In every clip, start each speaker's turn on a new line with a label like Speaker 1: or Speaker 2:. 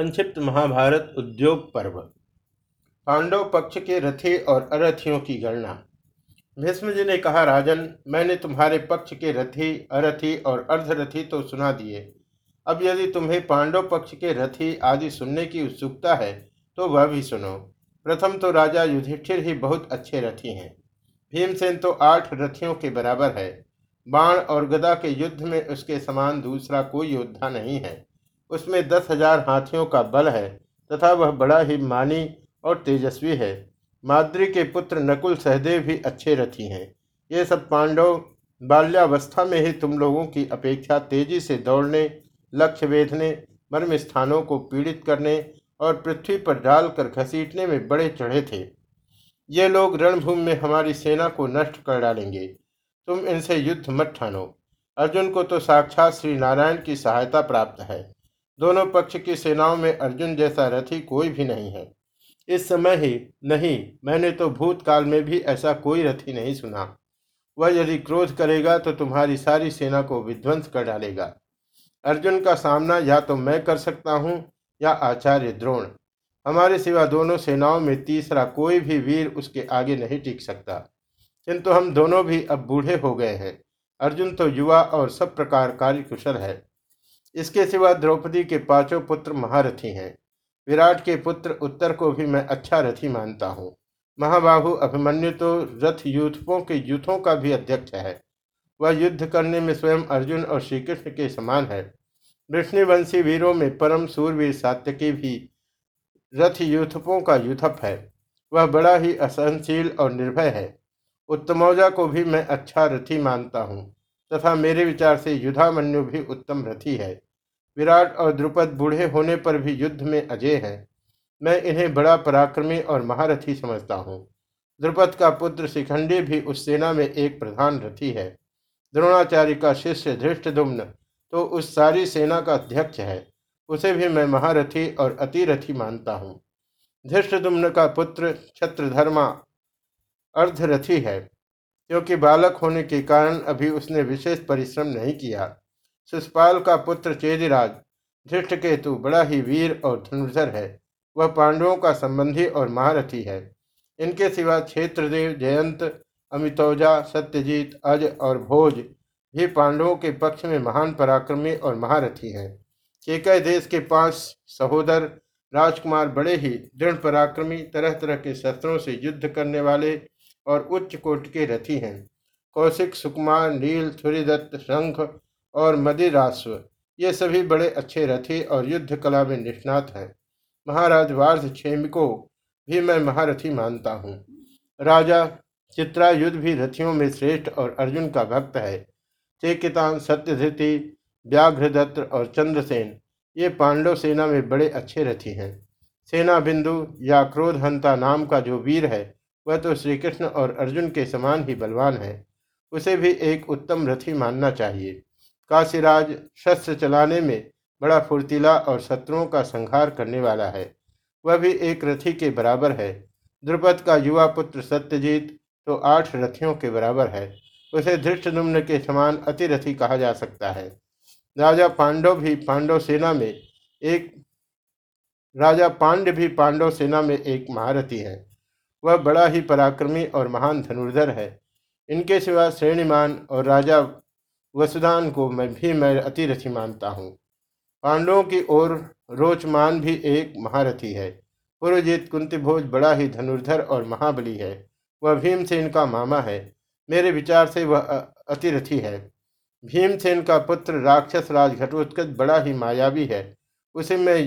Speaker 1: संक्षिप्त महाभारत उद्योग पर्व। पांडव पक्ष के रथी और अरथियों की गणना। भीष्म जी ने कहा, राजन, मैंने तुम्हारे पक्ष के रथी, अरथी और अर्धरथी तो सुना दिए। अब यदि तुम्हें पांडव पक्ष के रथी आदि सुनने की उत्सुकता है तो वह भी सुनो। प्रथम तो राजा युधिष्ठिर ही बहुत अच्छे रथी हैं। भीमसेन तो आठ रथियों के बराबर है। बाण और गदा के युद्ध में उसके समान दूसरा कोई योद्धा नहीं है। उसमें दस हज़ार हाथियों का बल है तथा वह बड़ा ही मानी और तेजस्वी है। माद्री के पुत्र नकुल सहदेव भी अच्छे रथी हैं। ये सब पांडव बाल्यावस्था में ही तुम लोगों की अपेक्षा तेज़ी से दौड़ने, लक्ष्य वेधने, मर्म स्थानों को पीड़ित करने और पृथ्वी पर डालकर घसीटने में बड़े चढ़े थे। ये लोग रणभूमि में हमारी सेना को नष्ट कर डालेंगे। तुम इनसे युद्ध मत ठानो। अर्जुन को तो साक्षात श्री नारायण की सहायता प्राप्त है। दोनों पक्ष की सेनाओं में अर्जुन जैसा रथी कोई भी नहीं है। इस समय ही नहीं, मैंने तो भूतकाल में भी ऐसा कोई रथी नहीं सुना। वह यदि क्रोध करेगा तो तुम्हारी सारी सेना को विध्वंस कर डालेगा। अर्जुन का सामना या तो मैं कर सकता हूँ या आचार्य द्रोण। हमारे सिवा दोनों सेनाओं में तीसरा कोई भी वीर उसके आगे नहीं टिक सकता। किंतु हम दोनों भी अब बूढ़े हो गए हैं। अर्जुन तो युवा और सब प्रकार कार्य कुशल है। इसके सिवा द्रौपदी के पाँचों पुत्र महारथी हैं। विराट के पुत्र उत्तर को भी मैं अच्छा रथी मानता हूँ। महाबाहु अभिमन्यु तो रथ यूथों के यूथों का भी अध्यक्ष है। वह युद्ध करने में स्वयं अर्जुन और श्री कृष्ण के समान है। विष्णुवंशी वीरों में परम सूरवीर सात्यकी भी रथ यूथपों का युथप है। वह बड़ा ही असहनशील और निर्भय है। उत्तमौजा को भी मैं अच्छा रथी मानता हूँ। तथा मेरे विचार से युद्धामन्यु भी उत्तम रथी है। विराट और द्रुपद बूढ़े होने पर भी युद्ध में अजय है। मैं इन्हें बड़ा पराक्रमी और महारथी समझता हूँ। द्रुपद का पुत्र शिखंडी भी उस सेना में एक प्रधान रथी है। द्रोणाचार्य का शिष्य धृष्टदुम्न तो उस सारी सेना का अध्यक्ष है। उसे भी मैं महारथी और अतिरथी मानता हूँ। धृष्टदुम्न का पुत्र छत्रधर्मा अर्धरथी है। क्योंकि बालक होने के कारण अभी उसने विशेष परिश्रम नहीं किया। सुषपाल का पुत्र चेदिराज धृष्ट केतु बड़ा ही वीर और धनुर्धर है। वह पांडवों का संबंधी और महारथी है। इनके सिवा क्षेत्रदेव जयंत, अमितौजा, सत्यजीत, अज और भोज भी पांडवों के पक्ष में महान पराक्रमी और महारथी हैं। केकय देश के पाँच सहोदर, राजकुमार बड़े ही दृढ़ पराक्रमी तरह तरह के शस्त्रों से युद्ध करने वाले और उच्च कोट के रथी हैं। कौशिक, सुकुमार, नील सूर्यदत्त शंख और मदिरास्व ये सभी बड़े अच्छे रथी और युद्ध कला में निष्णात हैं। महाराज वार्ध क्षेमिको भी मैं महारथी मानता हूँ। राजा चित्रायुद्ध भी रथियों में श्रेष्ठ और अर्जुन का भक्त है। चेकितान, सत्यधृति, व्याघ्रदत्त और चंद्रसेन, ये पांडव सेना में बड़े अच्छे रथी हैं। सेना बिंदु या क्रोधहंता नाम का जो वीर है वह तो श्री कृष्ण और अर्जुन के समान ही बलवान है। उसे भी एक उत्तम रथी मानना चाहिए। काशीराज शस्त्र चलाने में बड़ा फुर्तीला और शत्रुओं का संहार करने वाला है। वह भी एक रथी के बराबर है। द्रुपद का युवा पुत्र सत्यजीत तो आठ रथियों के बराबर है। उसे धृष्टनुम्न के समान अतिरथी कहा जा सकता है। राजा पांडव भी पांडव सेना में एक, राजा पांड्य भी पांडव सेना में एक महारथी है। वह बड़ा ही पराक्रमी और महान धनुर्धर है। इनके सिवा श्रेणीमान और राजा वसुदान को मैं भी मैं अतिरथी मानता हूँ। पांडवों की ओर रोचमान भी एक महारथी है। पूर्वजीत कुंती भोज बड़ा ही धनुर्धर और महाबली है। वह भीमसेन का मामा है। मेरे विचार से वह अतिरथी है। भीमसेन का पुत्र राक्षस राज घटोत्कच बड़ा ही मायावी है। उसे मैं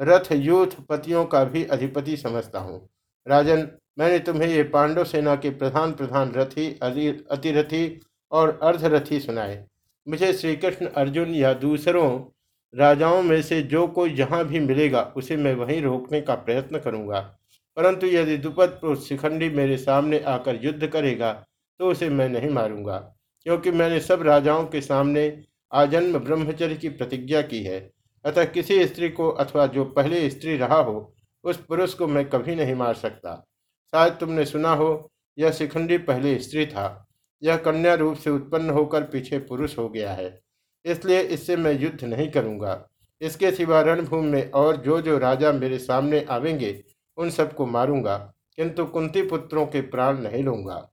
Speaker 1: रथ यूथ पतियों का भी अधिपति समझता हूँ। राजन, मैंने तुम्हें ये पांडव सेना के प्रधान प्रधान रथी अतिरथी और अर्धरथी सुनाए। मुझे श्री कृष्ण अर्जुन या दूसरों राजाओं में से जो कोई जहाँ भी मिलेगा, उसे मैं वहीं रोकने का प्रयत्न करूँगा। परंतु यदि दुपद शिखंडी मेरे सामने आकर युद्ध करेगा तो उसे मैं नहीं मारूँगा, क्योंकि मैंने सब राजाओं के सामने आजन्म ब्रह्मचर्य की प्रतिज्ञा की है। अतः किसी स्त्री को अथवा जो पहले स्त्री रहा हो उस पुरुष को मैं कभी नहीं मार सकता। शायद तुमने सुना हो, यह शिखंडी पहले स्त्री था। यह कन्या रूप से उत्पन्न होकर पीछे पुरुष हो गया है। इसलिए इससे मैं युद्ध नहीं करूँगा। इसके सिवा रणभूमि में और जो जो राजा मेरे सामने आवेंगे, उन सबको मारूँगा, किंतु कुंती पुत्रों के प्राण नहीं लूँगा।